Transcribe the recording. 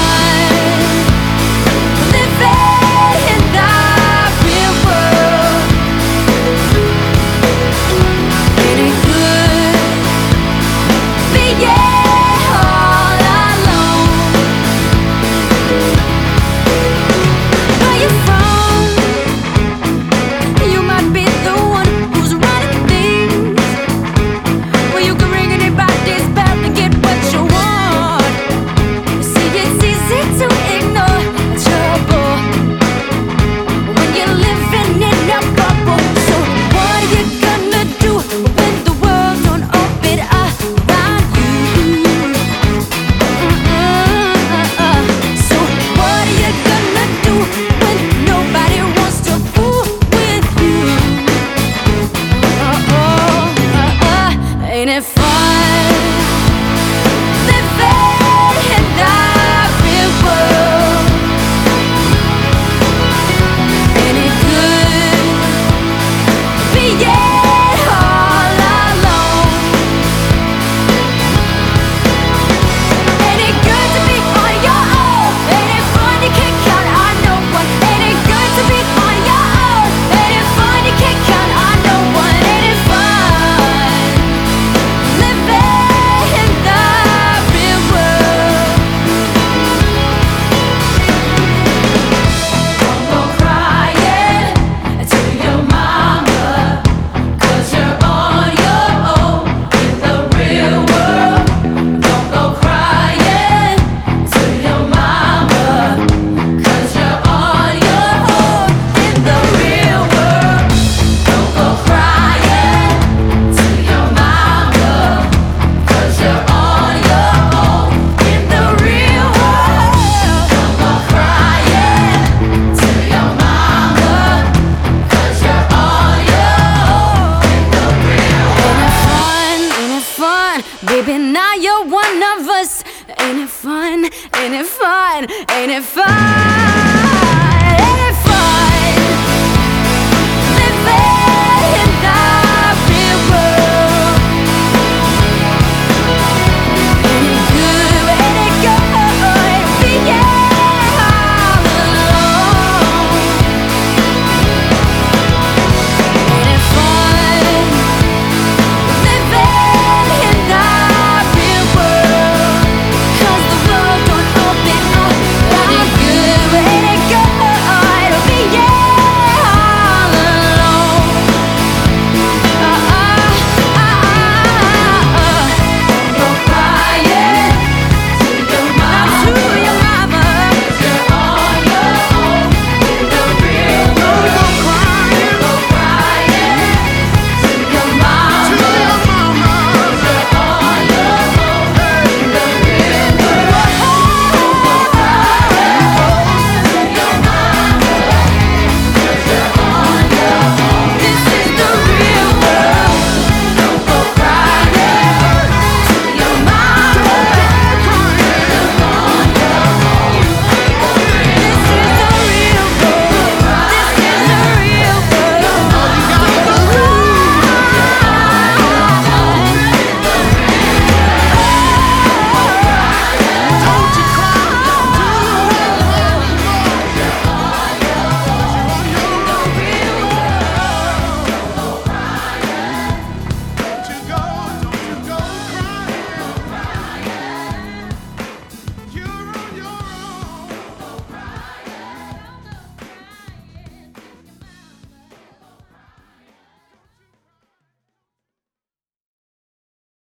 I. it fair? Baby, now you're one of us. Ain't it fun? Ain't it fun? Ain't it fun?